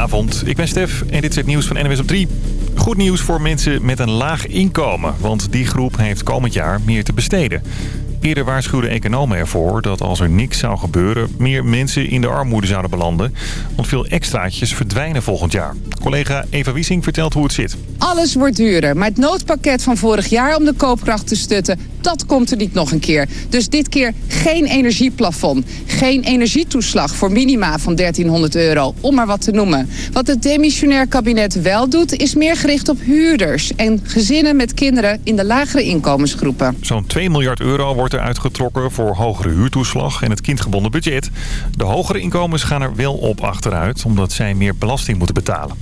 Goedenavond, ik ben Stef en dit is het nieuws van NWS op 3. Goed nieuws voor mensen met een laag inkomen, want die groep heeft komend jaar meer te besteden. Eerder waarschuwden economen ervoor dat als er niks zou gebeuren... meer mensen in de armoede zouden belanden. Want veel extraatjes verdwijnen volgend jaar. Collega Eva Wiesing vertelt hoe het zit. Alles wordt duurder, maar het noodpakket van vorig jaar om de koopkracht te stutten... dat komt er niet nog een keer. Dus dit keer geen energieplafond. Geen energietoeslag voor minima van 1300 euro, om maar wat te noemen. Wat het demissionair kabinet wel doet, is meer gericht op huurders... en gezinnen met kinderen in de lagere inkomensgroepen. Zo'n 2 miljard euro wordt er uitgetrokken voor hogere huurtoeslag en het kindgebonden budget. De hogere inkomens gaan er wel op achteruit, omdat zij meer belasting moeten betalen.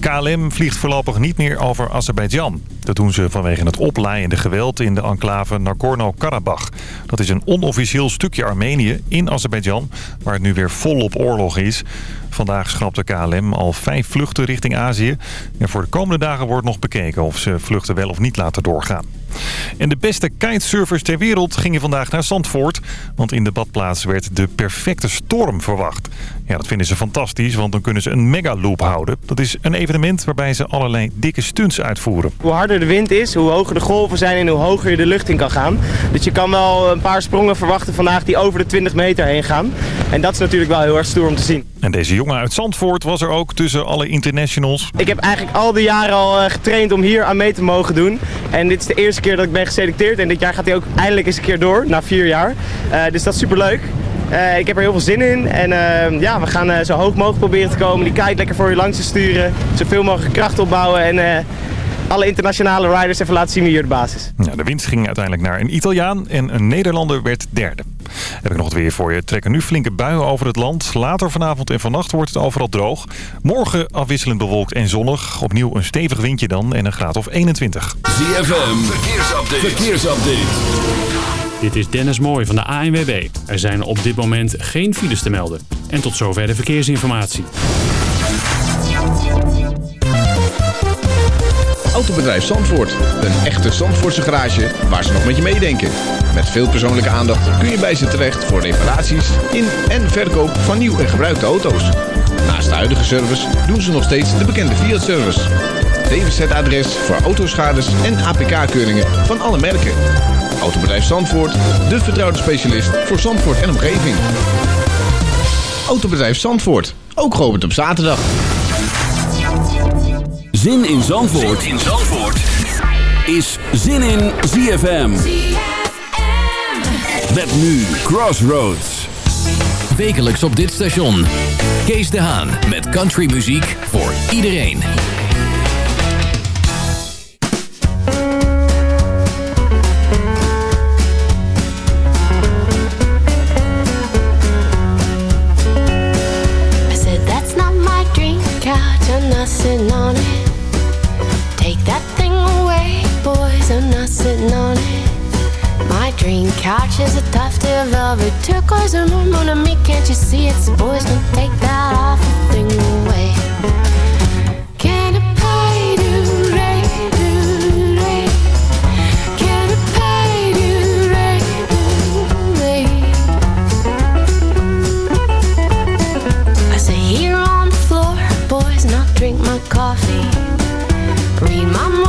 KLM vliegt voorlopig niet meer over Azerbeidzjan. Dat doen ze vanwege het oplaaiende geweld in de enclave Nagorno-Karabakh. Dat is een onofficieel stukje Armenië in Azerbeidzjan, waar het nu weer volop oorlog is. Vandaag schrapte KLM al vijf vluchten richting Azië. En voor de komende dagen wordt nog bekeken of ze vluchten wel of niet laten doorgaan. En de beste kitesurfers ter wereld gingen vandaag naar Zandvoort. Want in de badplaats werd de perfecte storm verwacht. Ja, dat vinden ze fantastisch, want dan kunnen ze een megaloop houden. Dat is een evenement waarbij ze allerlei dikke stunts uitvoeren. Hoe harder de wind is, hoe hoger de golven zijn en hoe hoger je de lucht in kan gaan. Dus je kan wel een paar sprongen verwachten vandaag die over de 20 meter heen gaan. En dat is natuurlijk wel heel erg stoer om te zien. En deze jongen uit Zandvoort was er ook tussen alle internationals. Ik heb eigenlijk al die jaren al eh, getraind om hier aan mee te mogen doen. En dit is de eerste keer dat ik ben geselecteerd. En dit jaar gaat hij ook eindelijk eens een keer door, na vier jaar. Uh, dus dat is super leuk. Uh, ik heb er heel veel zin in en uh, ja, we gaan uh, zo hoog mogelijk proberen te komen. Die kite lekker voor je langs te sturen. Zoveel mogelijk kracht opbouwen en alle internationale riders even laten zien wie hier de basis is. Ja, de winst ging uiteindelijk naar een Italiaan en een Nederlander werd derde. Heb ik nog het weer voor je. Trekken nu flinke buien over het land. Later vanavond en vannacht wordt het overal droog. Morgen afwisselend bewolkt en zonnig. Opnieuw een stevig windje dan en een graad of 21. ZFM, verkeersupdate. verkeersupdate. Dit is Dennis Mooij van de ANWB. Er zijn op dit moment geen files te melden. En tot zover de verkeersinformatie. Autobedrijf Zandvoort. Een echte Zandvoortse garage waar ze nog met je meedenken. Met veel persoonlijke aandacht kun je bij ze terecht voor reparaties in en verkoop van nieuw en gebruikte auto's. Naast de huidige service doen ze nog steeds de bekende Fiat-service. DWZ-adres voor autoschades en APK-keuringen van alle merken. Autobedrijf Zandvoort, de vertrouwde specialist voor Zandvoort en omgeving. Autobedrijf Zandvoort, ook geopend op zaterdag. Zin in Zandvoort, zin in Zandvoort. is Zin in ZFM. Met nu Crossroads. Wekelijks op dit station. Kees de Haan met countrymuziek voor iedereen. Couch is a tuft of velvet turquoise and more on me. Can't you see it? So boys, don't take that awful thing away. Can rate? Can rate? I here on the floor, boys, drink my coffee. Read my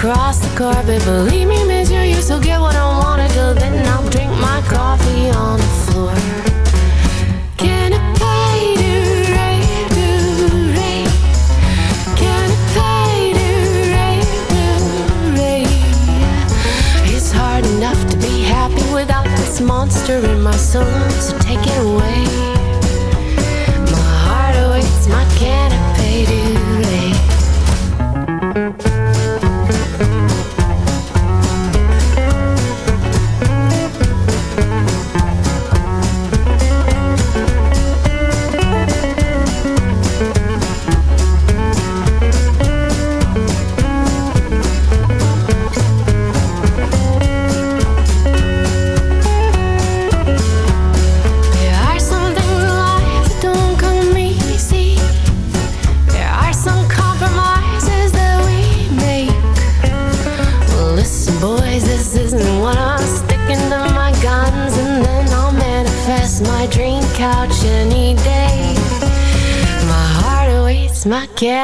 across the carpet. Believe me, miss, you used to get what I wanted. Till then, I'll drink my coffee on the floor. It's hard enough to be happy without this monster in my soul. So take it away. My heart awaits my canopy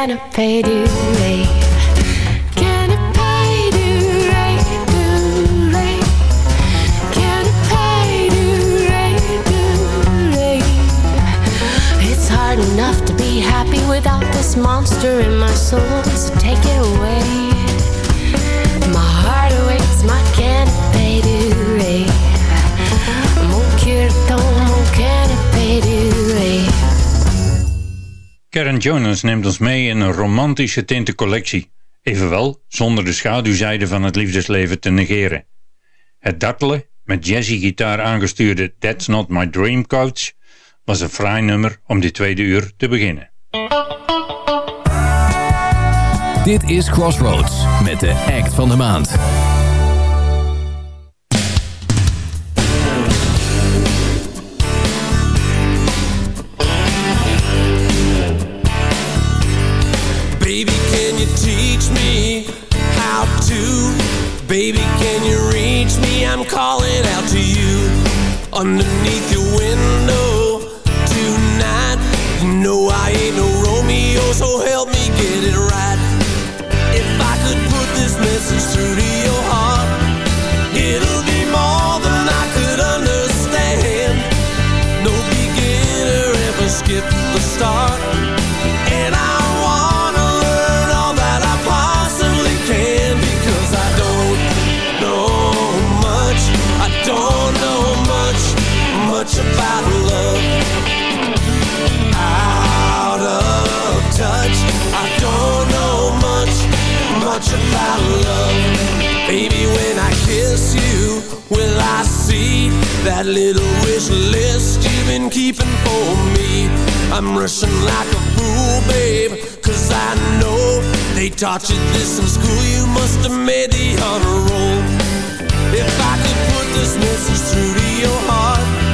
my canopy duvet. Canopy Jonas neemt ons mee in een romantische tintencollectie. Evenwel zonder de schaduwzijde van het liefdesleven te negeren. Het dartelen, met jazzy gitaar aangestuurde That's Not My Dream Coach was een fraai nummer om dit tweede uur te beginnen. Dit is Crossroads met de act van de maand. Teach me how to? Baby, can you reach me? I'm calling out to you underneath your window tonight. You know I ain't no Romeo, so help me will I see that little wish list you've been keeping for me? I'm rushing like a fool, babe, cause I know they taught you this in school. You must have made the honor roll. If I could put this message through to your heart,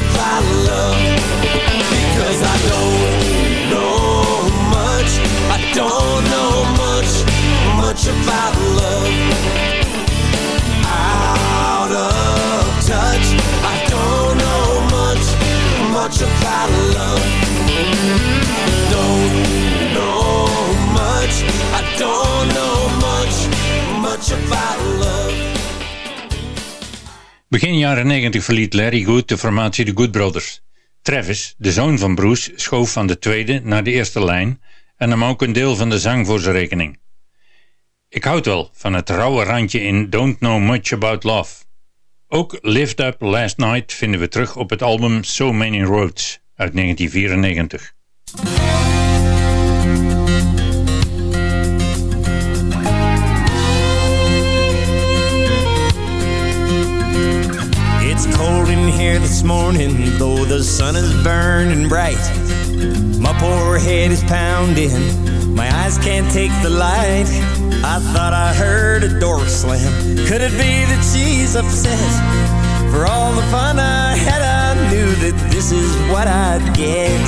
love because I don't know much. I don't know much, much about love. Out of touch. I don't know much, much about love. Don't know much. I don't know much, much about love. Begin jaren 90 verliet Larry Good de formatie de Good Brothers. Travis, de zoon van Bruce, schoof van de tweede naar de eerste lijn en nam ook een deel van de zang voor zijn rekening. Ik houd wel van het rauwe randje in Don't Know Much About Love. Ook Lift Up Last Night vinden we terug op het album So Many Roads uit 1994. Morning, though the sun is burning bright. My poor head is pounding, my eyes can't take the light. I thought I heard a door slam. Could it be that she's upset? For all the fun I had, I knew that this is what I'd get.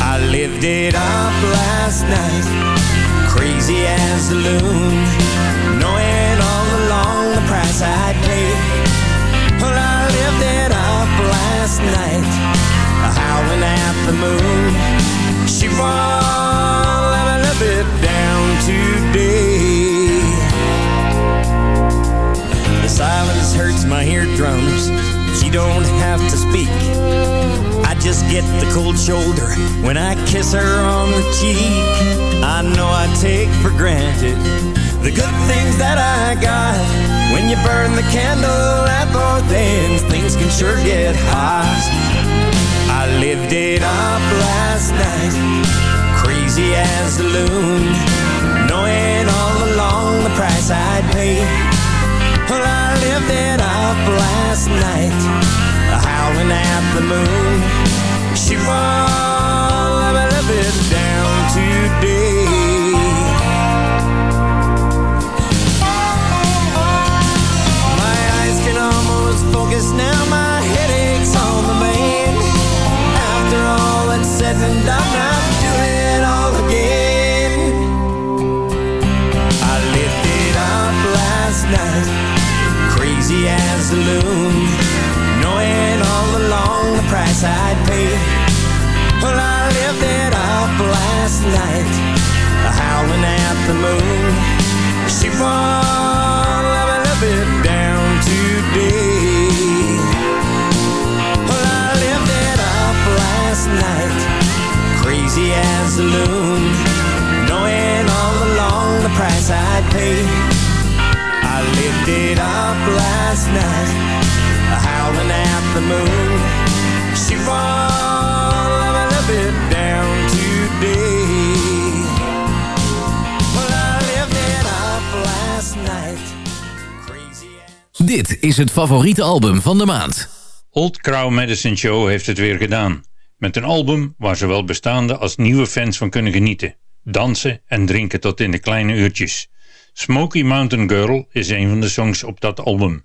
I lived it up last night, crazy as a loon, knowing all along the price I'd the moon. She won't let me it down today. The silence hurts my eardrums. She don't have to speak. I just get the cold shoulder when I kiss her on the cheek. I know I take for granted the good things that I got. When you burn the candle at both ends, things can sure get hot. I lived it up last night, crazy as a loon, knowing all along the price I'd pay. Well, I lived it up last night, howling at the moon. She won't crazy as a loon, knowing all along the price I'd pay. I lived it up last night, howling at the moon. She won't let me live it down today. Well, I lived it up last night. Dit is het favoriete album van de maand. Old Crow Medicine Show heeft het weer gedaan. Met een album waar zowel bestaande als nieuwe fans van kunnen genieten. Dansen en drinken tot in de kleine uurtjes. Smoky Mountain Girl is een van de songs op dat album.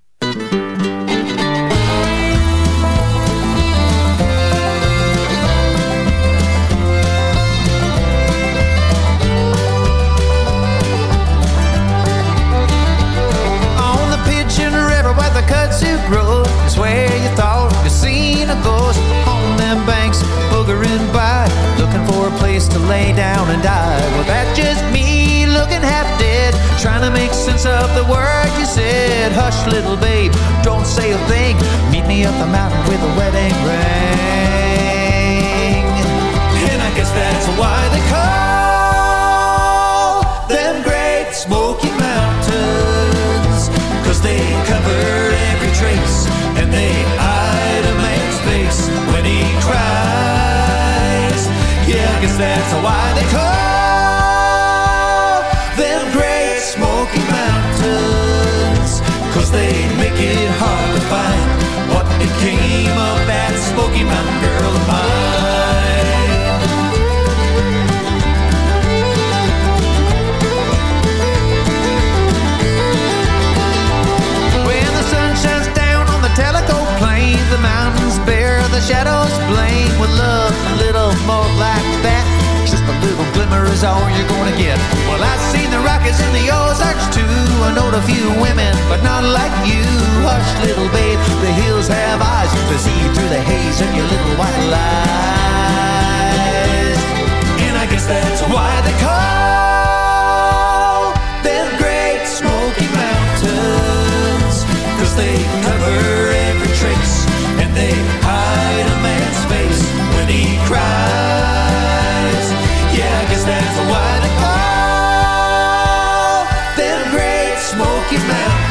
Place to lay down and die. Well, that's just me looking half dead, trying to make sense of the word you said. Hush, little babe, don't say a thing. Meet me up the mountain with a wedding ring. And I guess that's why they call them shadows blame. With love glimmer is all you're gonna get. Well, I've seen the Rockies and the Ozarks too. I know a few women, but not like you. Hush, little babe, the hills have eyes to see through the haze of your little white lies. And I guess that's why they call them Great Smoky Mountains. They cover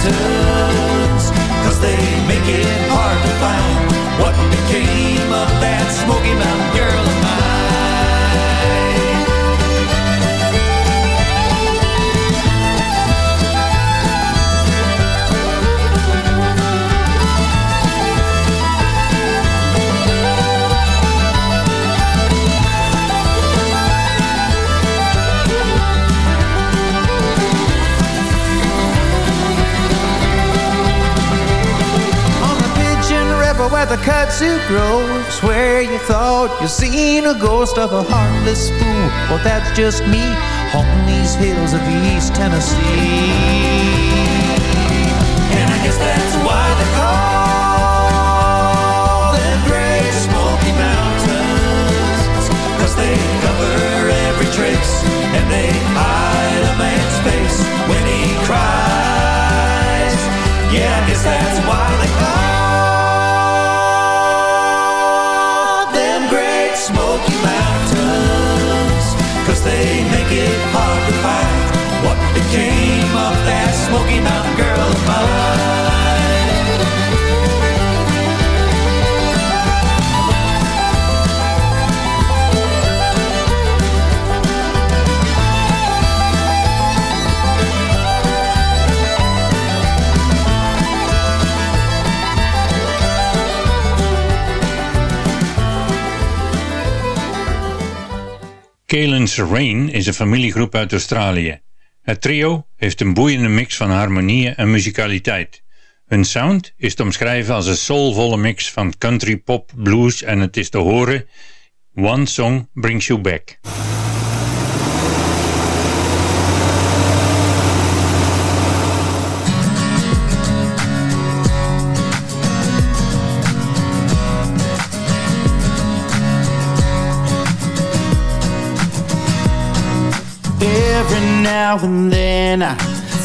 Mountains. Cause they make it hard to find what became of that Smoky Mountain girl kudzu grows where you thought you seen a ghost of a heartless fool. Well, that's just me haunting these hills of East Tennessee. And I guess that's they make it hard to find what became of that Smoky Mountain girl of mine. Kalen's Rain is een familiegroep uit Australië. Het trio heeft een boeiende mix van harmonieën en muzikaliteit. Hun sound is te omschrijven als een soulvolle mix van country, pop, blues en het is te horen One Song Brings You Back. Every now and then I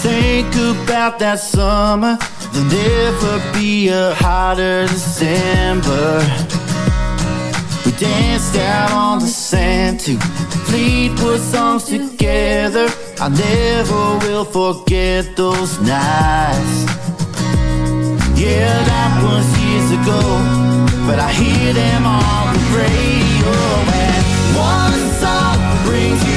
think about that summer. There'll never be a hotter December. We danced out on the sand to Fleetwood songs together. I never will forget those nights. Yeah, that was years ago, but I hear them on the radio. And one song brings you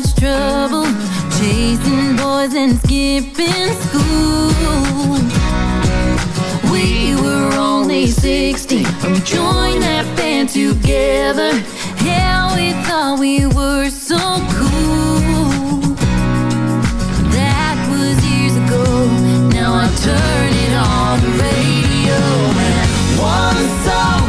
much trouble, chasing boys and skipping school. We were only 16 when we joined that band together. Hell, we thought we were so cool. That was years ago. Now I turn it on the radio and One song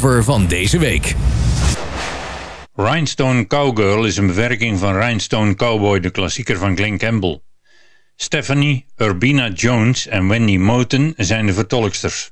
cover van deze week. Rhinestone Cowgirl is een bewerking van Rhinestone Cowboy, de klassieker van Glenn Campbell. Stephanie, Urbina Jones en Wendy Moten zijn de vertolksters.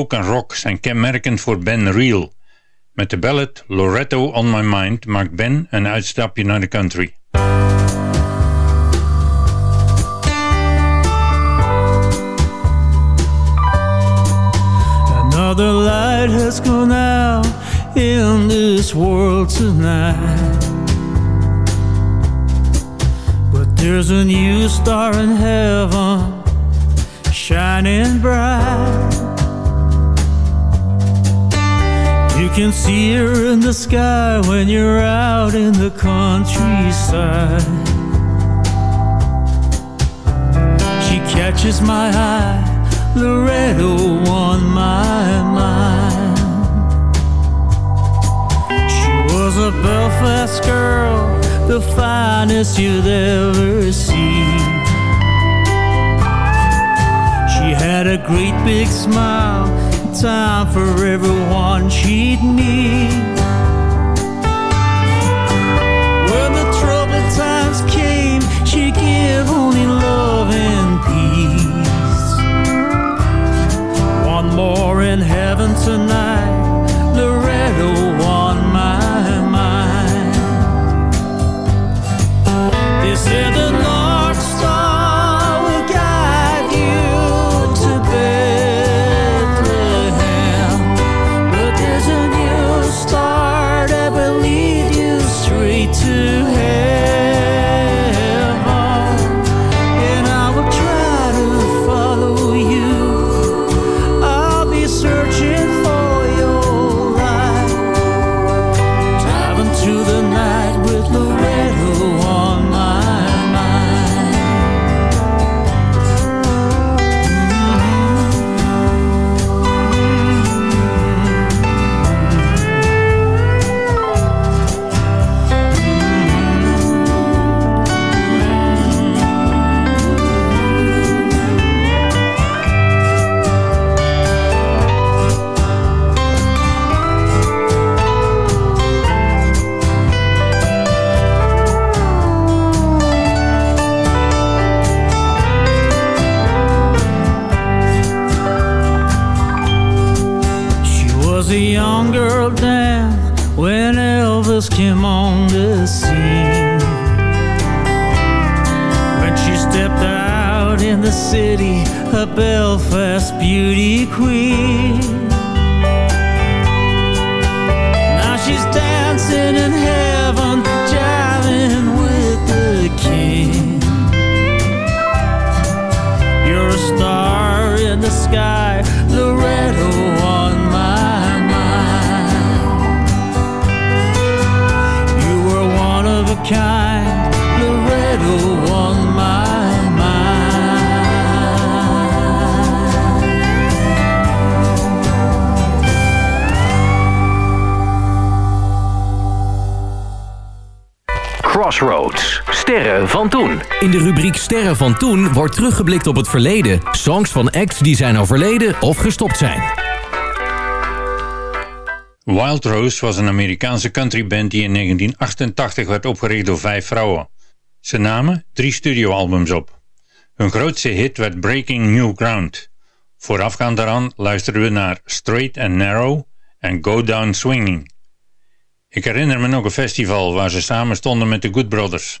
Folk en rock zijn kenmerkend voor Ben Reel. Met de ballad Loretto on My Mind maakt Ben een uitstapje naar de country. Another light has gone out in this world tonight. But there's a new star in heaven shining bright. Can see her in the sky when you're out in the countryside. She catches my eye, Loretto on my mind. She was a Belfast girl, the finest you'd ever see. She had a great big smile, time for everyone she'd meet. When the troubled times came, she gave only love and peace. One more in heaven tonight, a young girl down when Elvis came on the scene. When she stepped out in the city, a Belfast beauty queen. Rubriek Sterren van toen wordt teruggeblikt op het verleden. Songs van acts die zijn overleden of gestopt zijn. Wild Rose was een Amerikaanse countryband die in 1988 werd opgericht door vijf vrouwen. Ze namen drie studioalbums op. Hun grootste hit werd Breaking New Ground. Voorafgaand daaraan luisterden we naar Straight and Narrow en Go Down Swinging. Ik herinner me nog een festival waar ze samen stonden met de Good Brothers.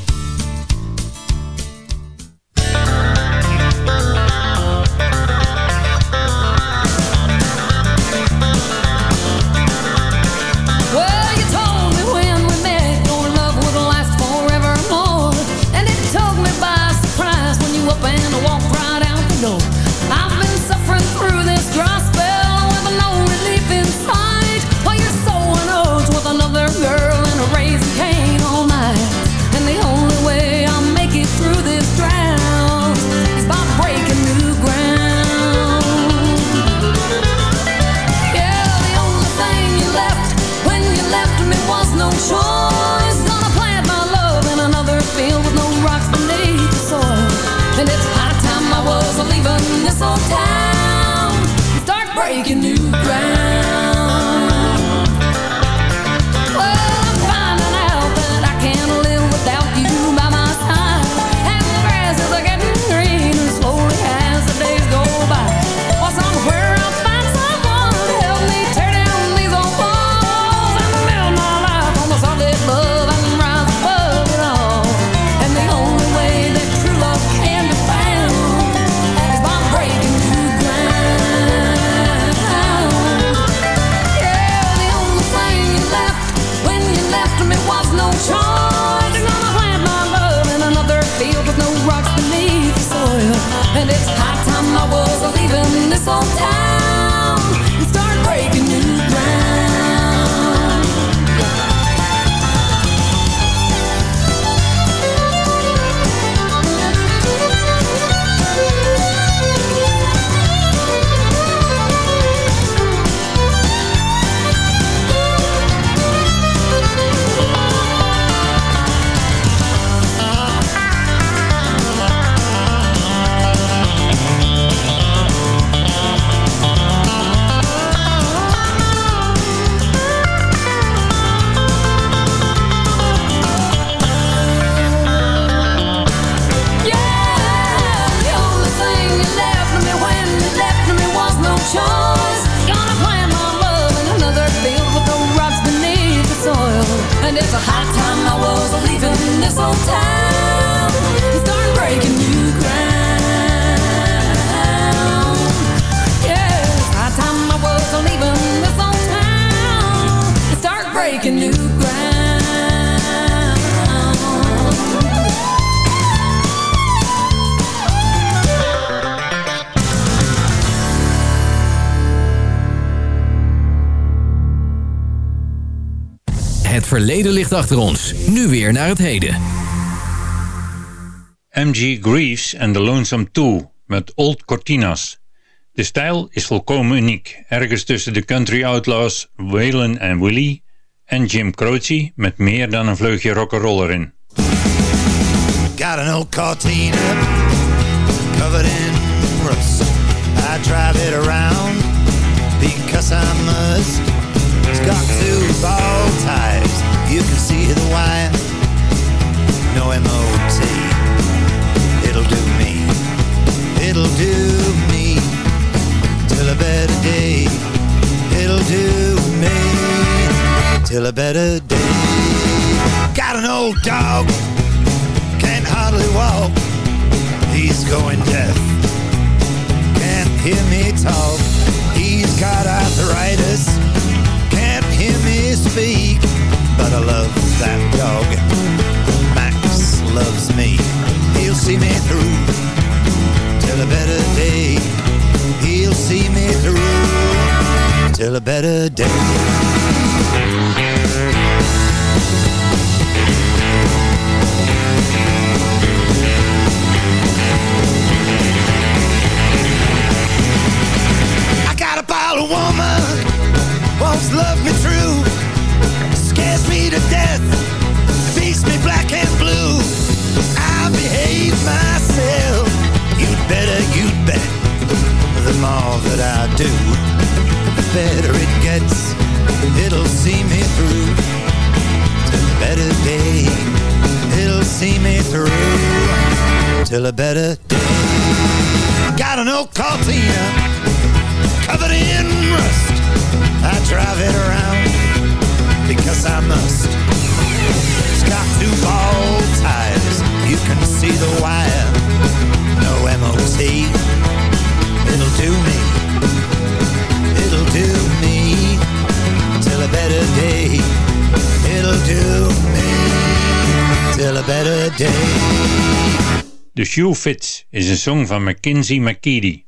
High time I was leaving this old town. verleden ligt achter ons. Nu weer naar het heden. MG Greaves en The Lonesome Two met Old Cortinas. De stijl is volkomen uniek. Ergens tussen de country outlaws Waylon en Willie... en Jim Croce met meer dan een vleugje rock'n'roll erin. Got an old Cortina Covered in rust I drive it around Because I must It's got two ball time. wine, no MOT. It'll do me, it'll do me, till a better day. It'll do me, till a better day. Got an old dog, can't hardly walk, he's going deaf. Can't hear me talk, he's got arthritis, can't hear me speak but I love that dog. Max loves me. He'll see me through till a better day. He'll see me through till a better day. till a better day. Got an old Cortina uh, covered in rust. I drive it around because I must. It's got two ball tires, you can see the wire. No MOT, it'll do me. It'll do me till a better day. It'll do me till a better day. The Shoe Fits is een song van Mackenzie McKeady.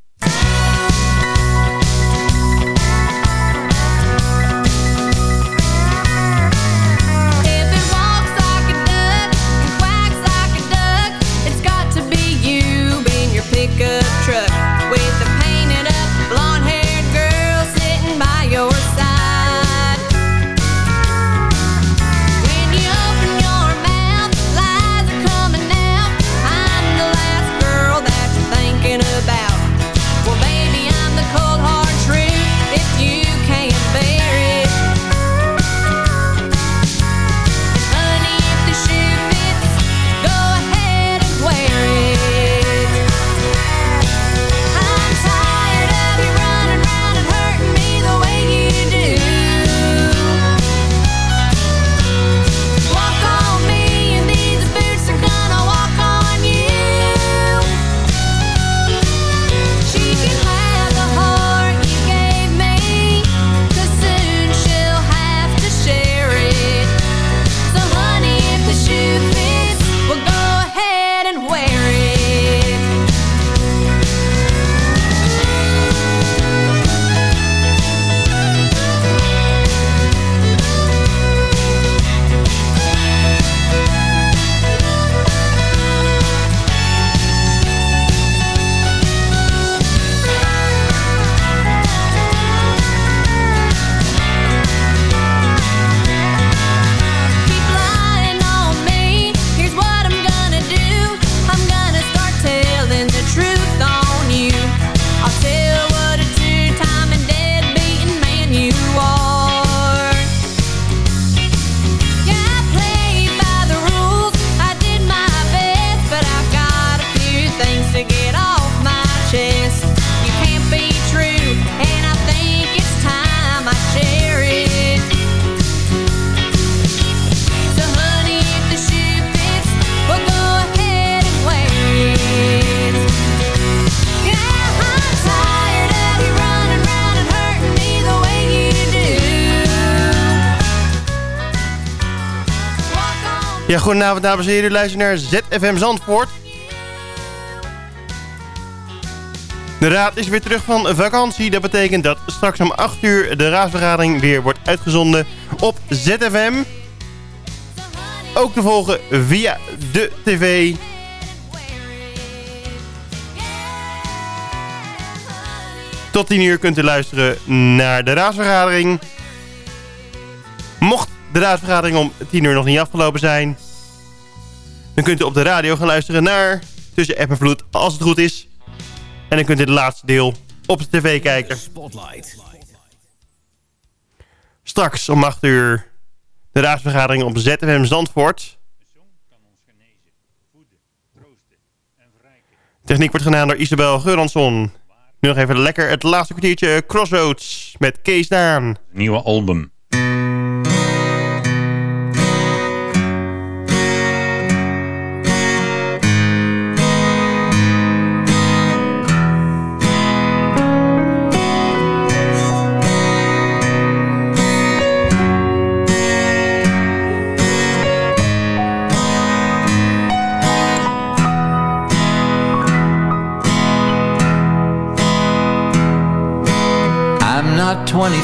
Goedenavond dames en heren. U luistert naar ZFM Zandvoort. De raad is weer terug van vakantie. Dat betekent dat straks om 8 uur de raadsvergadering weer wordt uitgezonden op ZFM. Ook te volgen via de tv. Tot 10 uur kunt u luisteren naar de raadsvergadering. Mocht de raadsvergadering om 10 uur nog niet afgelopen zijn... dan kunt u op de radio gaan luisteren naar Tussen App en Vloed, als het goed is. En dan kunt u het laatste deel op de tv kijken. Spotlight. Straks om 8 uur de raadsvergadering op ZFM Zandvoort. Techniek wordt gedaan door Isabel Geuransson. Nu nog even lekker het laatste kwartiertje Crossroads met Kees Daan. Nieuwe album.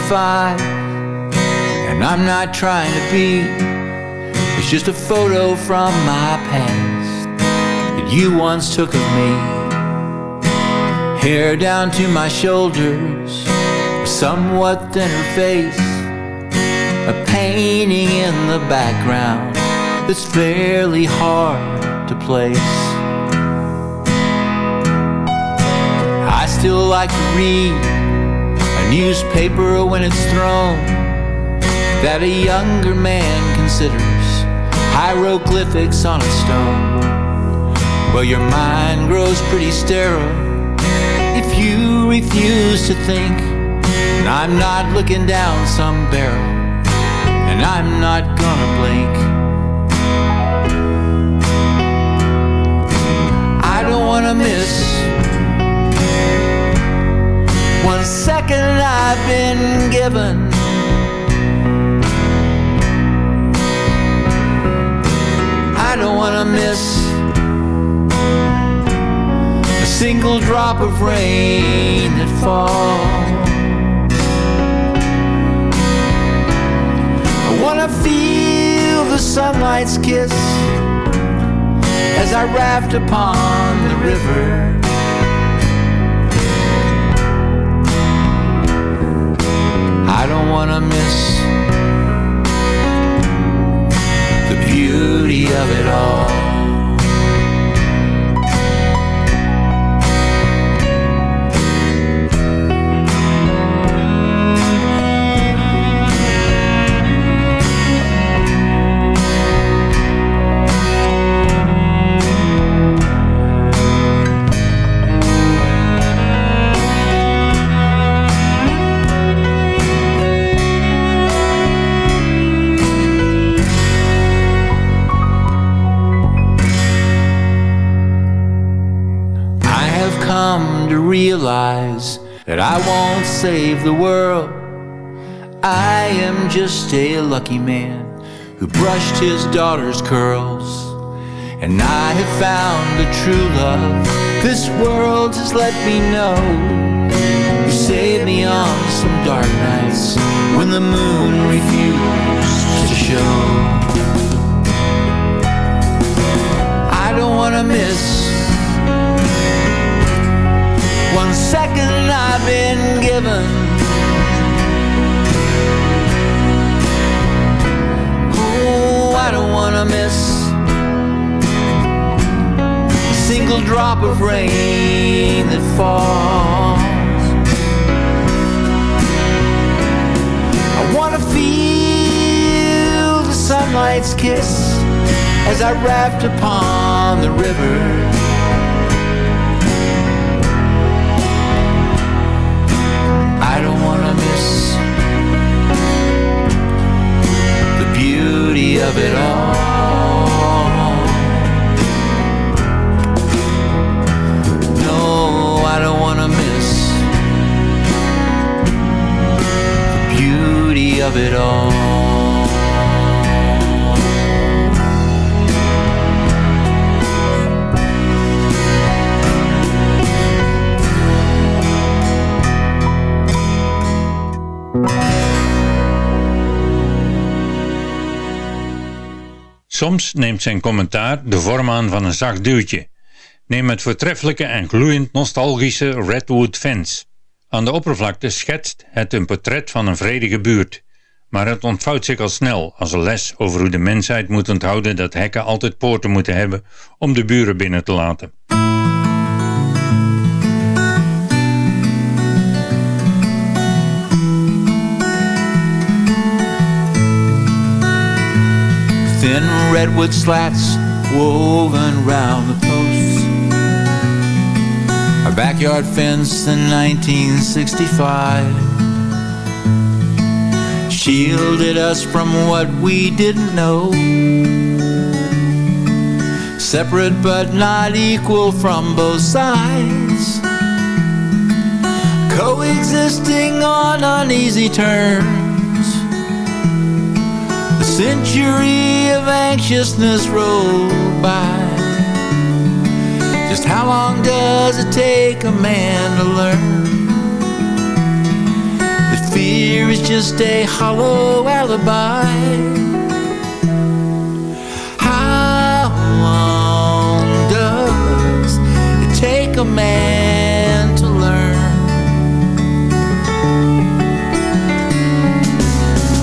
25, and I'm not trying to be. It's just a photo from my past that you once took of me. Hair down to my shoulders, a somewhat thinner face, a painting in the background that's fairly hard to place. I still like to read newspaper when it's thrown that a younger man considers hieroglyphics on a stone. Well, your mind grows pretty sterile if you refuse to think. And I'm not looking down some barrel, and I'm not gonna blink. I don't wanna miss I've been given. I don't wanna miss a single drop of rain that falls. I wanna feel the sunlight's kiss as I raft upon the river. I don't wanna miss the beauty of it all. Save the world. I am just a lucky man who brushed his daughter's curls. And I have found a true love this world has let me know. You saved me on some dark nights when the moon refused to show. I don't wanna miss one second I've been given. Oh, I don't wanna miss a single drop of rain that falls. I wanna feel the sunlight's kiss as I raft upon the river. Of it all. No, I don't wanna miss the beauty of it all. Soms neemt zijn commentaar de vorm aan van een zacht duwtje. Neem het voortreffelijke en gloeiend nostalgische Redwood Fence. Aan de oppervlakte schetst het een portret van een vredige buurt. Maar het ontvouwt zich al snel als een les over hoe de mensheid moet onthouden dat hekken altijd poorten moeten hebben om de buren binnen te laten. Thin redwood slats woven round the posts. Our backyard fence in 1965 shielded us from what we didn't know. Separate but not equal from both sides. Coexisting on uneasy terms. Century of anxiousness rolled by. Just how long does it take a man to learn that fear is just a hollow alibi? How long does it take a man to learn?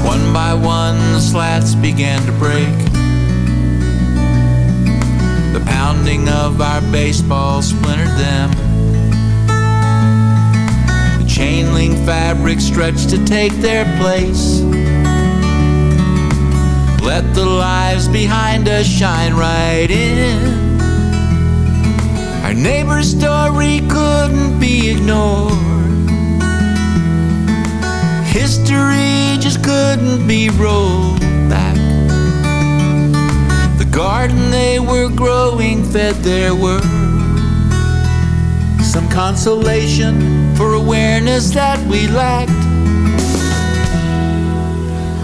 One by one, slats began to break. The pounding of our baseball splintered them. The chain link fabric stretched to take their place. Let the lives behind us shine right in. Our neighbor's story couldn't be ignored. History just couldn't be rolled garden they were growing fed their world. some consolation for awareness that we lacked.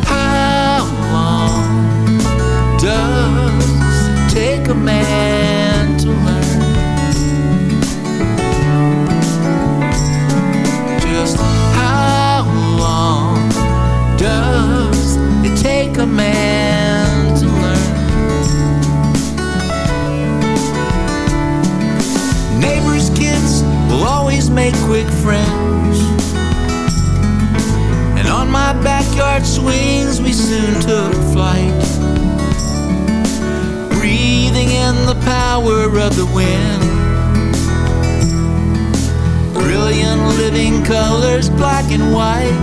How long does it take a man make quick friends. And on my backyard swings, we soon took flight. Breathing in the power of the wind. Brilliant living colors, black and white.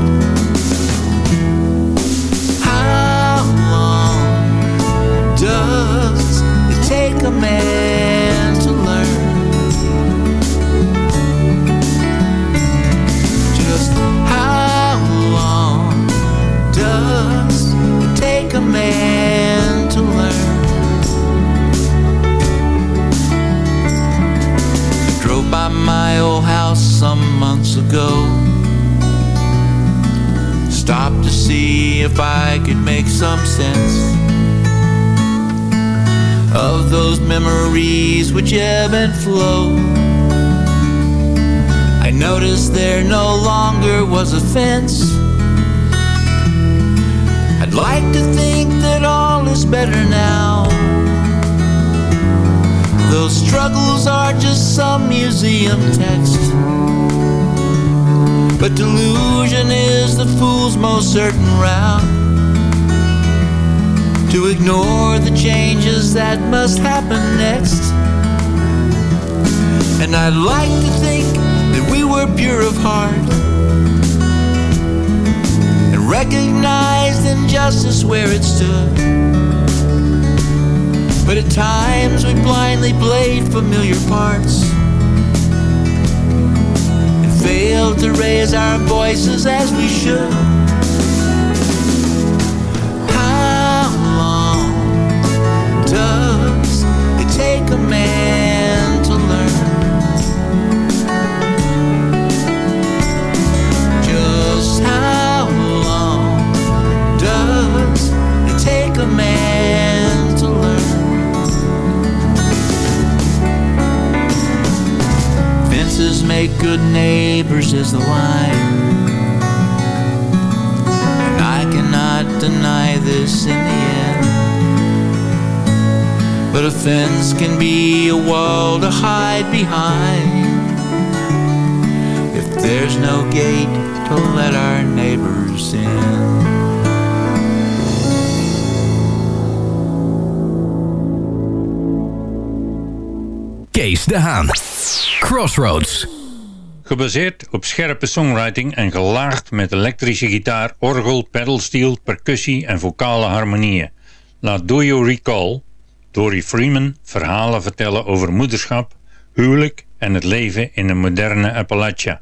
How long does it take a man man to learn? Drove by my old house some months ago. Stopped to see if I could make some sense of those memories which ebb and flow. I noticed there no longer was a fence. Like to think that all is better now. Those struggles are just some museum text. But delusion is the fool's most certain route to ignore the changes that must happen next. And I'd like to think that we were pure of heart recognized injustice where it stood. But at times we blindly played familiar parts and failed to raise our voices as we should. Good neighbors is the line. And I cannot deny this in the end. But a fence can be a wall to hide behind. If there's no gate to let our neighbors in. Kees de Haan. Crossroads. Gebaseerd op scherpe songwriting en gelaagd met elektrische gitaar, orgel, pedalsteel, percussie en vocale harmonieën. Laat Do Recall, Dory Freeman, verhalen vertellen over moederschap, huwelijk en het leven in een moderne Appalachia.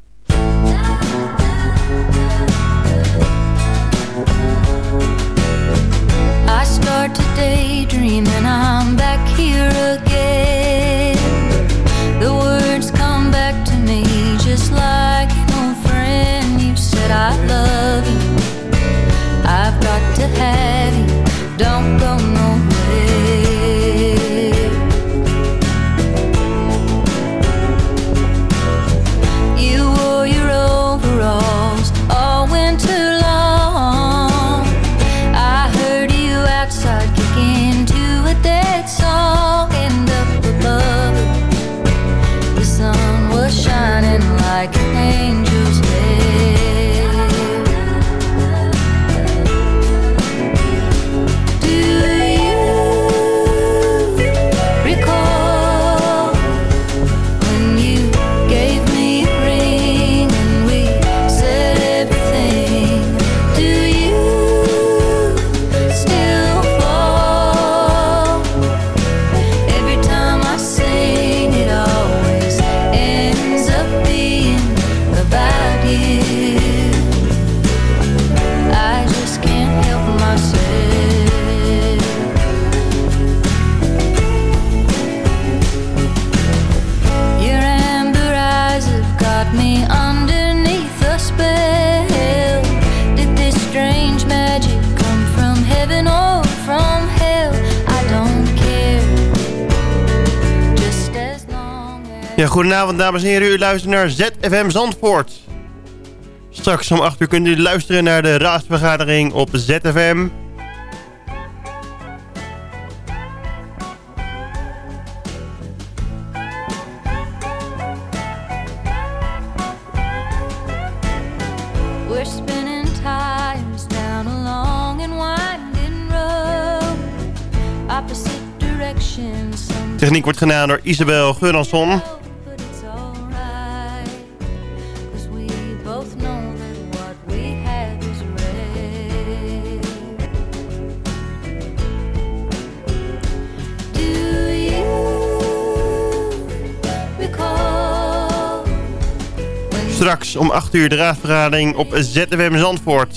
Goedenavond dames en heren. U luistert naar ZFM Zandvoort. Straks om 8 uur kunt u luisteren naar de raadsvergadering op ZFM. Techniek wordt gedaan door Isabel Geuransson. Straks om 8 uur de op ZFM Zandvoort.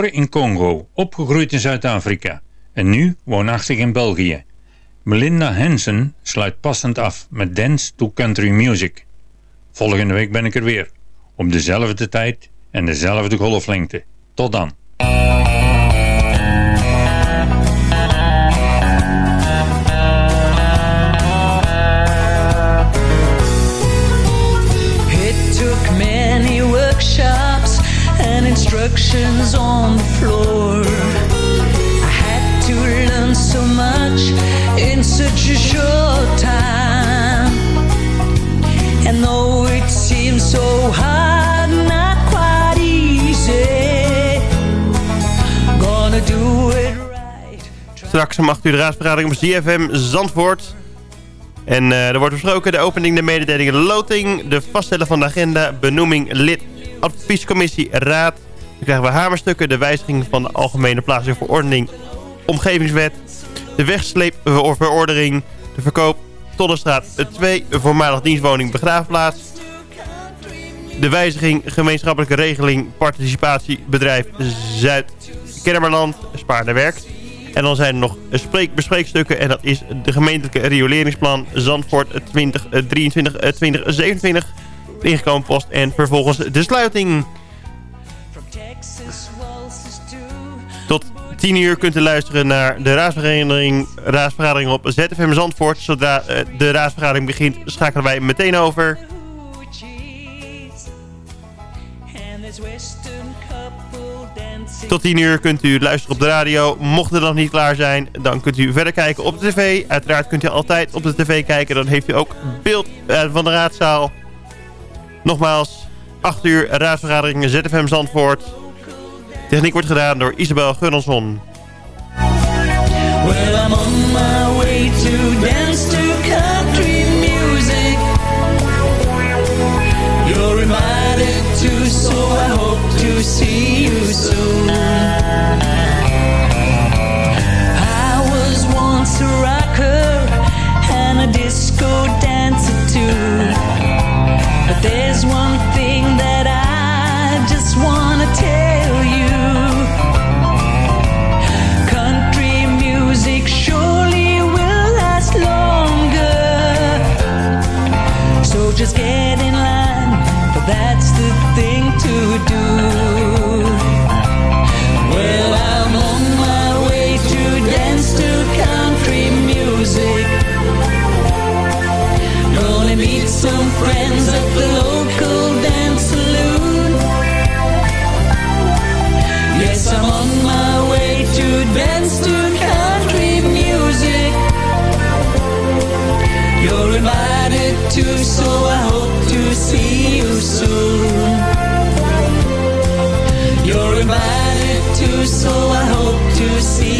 Geboren in Congo, opgegroeid in Zuid-Afrika en nu woonachtig in België. Melinda Hansen sluit passend af met Dance to Country Music. Volgende week ben ik er weer, op dezelfde tijd en dezelfde golflengte. Tot dan. Instructions on the floor. I had to learn so much in such a short time. And though it seems so hard, not quite easy, gonna do it Straks om 8 uur de raadsvergadering op ZFM Zandvoort. En eh, er wordt besproken de opening, de mededelingen, de loting, de vaststellen van de agenda, benoeming lid, adviescommissie, raad. Dan krijgen we hamerstukken, de wijziging van de algemene plaatselijke verordening, omgevingswet, de wegsleepverordening, de verkoop Tollenstraat 2, voormalig dienstwoning, begraafplaats. De wijziging gemeenschappelijke regeling participatiebedrijf Zuid-Kennemerland, Spaarderwerk. En dan zijn er nog spreek, bespreekstukken en dat is de gemeentelijke rioleringsplan Zandvoort 2023 2027 ingekomen post en vervolgens de sluiting. 10 uur kunt u luisteren naar de raadsvergadering, raadsvergadering op ZFM Zandvoort. Zodra eh, de raadsvergadering begint schakelen wij meteen over. Tot 10 uur kunt u luisteren op de radio. Mocht het nog niet klaar zijn, dan kunt u verder kijken op de tv. Uiteraard kunt u altijd op de tv kijken. Dan heeft u ook beeld eh, van de raadzaal. Nogmaals, 8 uur raadsvergadering ZFM Zandvoort. Techniek wordt gedaan door Isabel Gunnelson. Too, so I hope to see you soon. You're invited to, so I hope to see